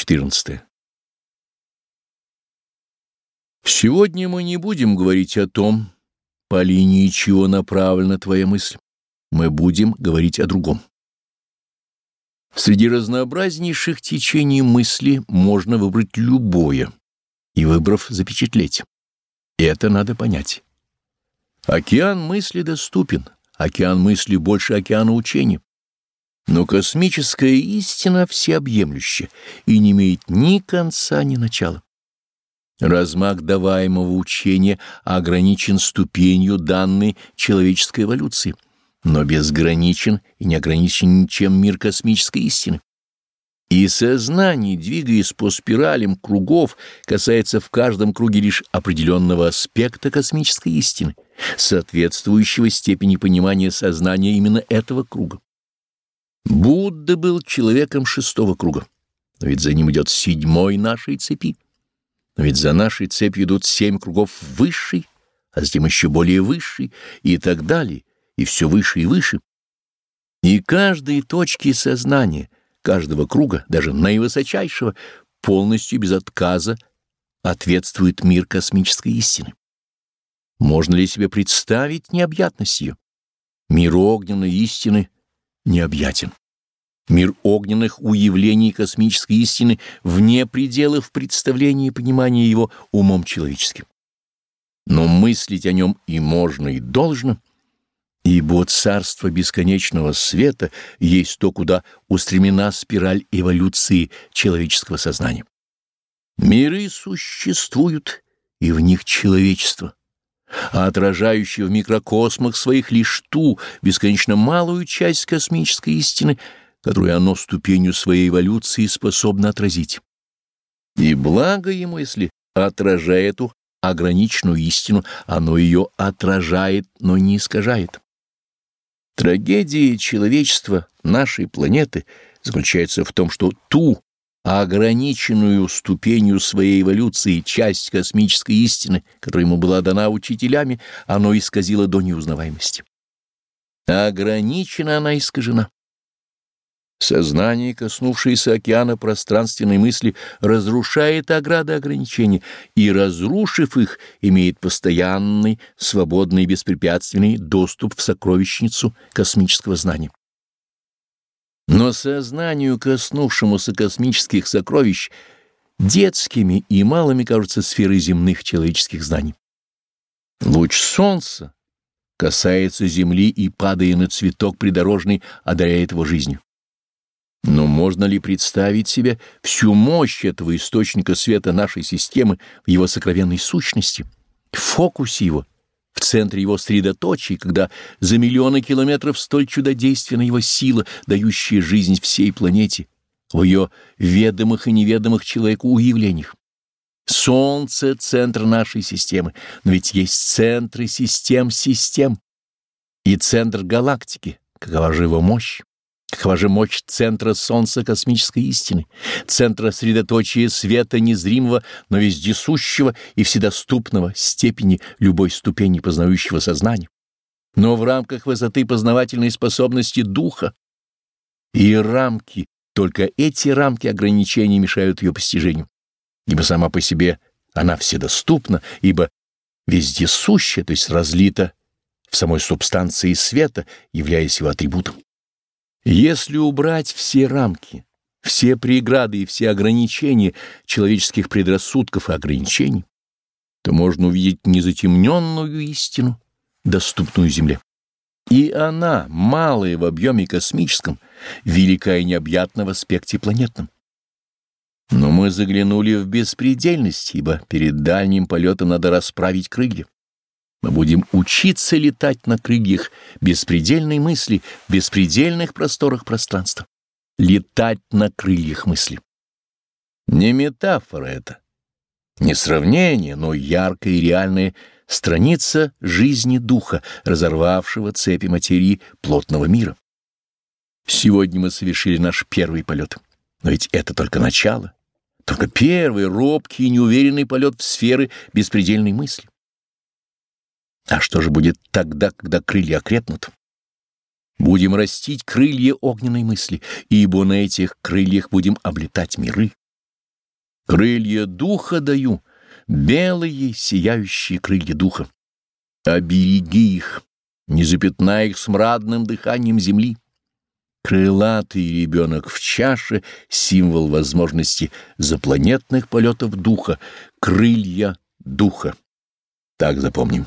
14. Сегодня мы не будем говорить о том, по линии чего направлена твоя мысль. Мы будем говорить о другом. Среди разнообразнейших течений мысли можно выбрать любое и, выбрав, запечатлеть. Это надо понять. Океан мысли доступен, океан мысли больше океана учения. Но космическая истина всеобъемлющая и не имеет ни конца, ни начала. Размах даваемого учения ограничен ступенью данной человеческой эволюции, но безграничен и не ограничен ничем мир космической истины. И сознание, двигаясь по спиралям кругов, касается в каждом круге лишь определенного аспекта космической истины, соответствующего степени понимания сознания именно этого круга. Будда был человеком шестого круга, но ведь за ним идет седьмой нашей цепи. Но ведь за нашей цепью идут семь кругов высший, а затем еще более высший, и так далее, и все выше и выше. И каждой точки сознания, каждого круга, даже наивысочайшего, полностью без отказа ответствует мир космической истины. Можно ли себе представить необъятность ее? Мир огненной истины необъятен. Мир огненных уявлений космической истины вне пределов представления и понимания его умом человеческим. Но мыслить о нем и можно, и должно, ибо царство бесконечного света есть то, куда устремена спираль эволюции человеческого сознания. Миры существуют, и в них человечество а отражающее в микрокосмах своих лишь ту бесконечно малую часть космической истины, которую оно ступенью своей эволюции способно отразить. И благо ему, если, отражая эту ограниченную истину, оно ее отражает, но не искажает. Трагедия человечества нашей планеты заключается в том, что ту ограниченную ступенью своей эволюции часть космической истины, которая ему была дана учителями, оно исказило до неузнаваемости. ограничена она искажена. Сознание, коснувшееся океана пространственной мысли, разрушает ограды ограничений и, разрушив их, имеет постоянный, свободный и беспрепятственный доступ в сокровищницу космического знания. Но сознанию, коснувшемуся космических сокровищ, детскими и малыми кажутся сферы земных человеческих знаний. Луч солнца касается земли и, падая на цветок придорожный, одаряет его жизнью. Но можно ли представить себе всю мощь этого источника света нашей системы в его сокровенной сущности, в фокусе его, в центре его средоточия, когда за миллионы километров столь чудодейственна его сила, дающая жизнь всей планете, в ее ведомых и неведомых человеку уявлениях. Солнце — центр нашей системы, но ведь есть центры систем систем и центр галактики, какова же его мощь? Какова же мощь центра Солнца космической истины, центра средоточия света незримого, но вездесущего и вседоступного степени любой ступени познающего сознания, но в рамках высоты познавательной способности духа. И рамки, только эти рамки ограничений мешают ее постижению, ибо сама по себе она вседоступна, ибо вездесущая, то есть разлита в самой субстанции света, являясь его атрибутом. Если убрать все рамки, все преграды и все ограничения человеческих предрассудков и ограничений, то можно увидеть незатемненную истину, доступную Земле. И она, малая в объеме космическом, велика и необъятна в аспекте планетном. Но мы заглянули в беспредельность, ибо перед дальним полетом надо расправить крылья. Мы будем учиться летать на крыльях беспредельной мысли в беспредельных просторах пространства. Летать на крыльях мысли. Не метафора это, не сравнение, но яркая и реальная страница жизни духа, разорвавшего цепи материи плотного мира. Сегодня мы совершили наш первый полет. Но ведь это только начало, только первый робкий и неуверенный полет в сферы беспредельной мысли. А что же будет тогда, когда крылья окрепнут? Будем растить крылья огненной мысли, ибо на этих крыльях будем облетать миры. Крылья духа даю, белые сияющие крылья духа. Обереги их, не запятнай их смрадным дыханием земли. Крылатый ребенок в чаше — символ возможности запланетных полетов духа, крылья духа. Так запомним.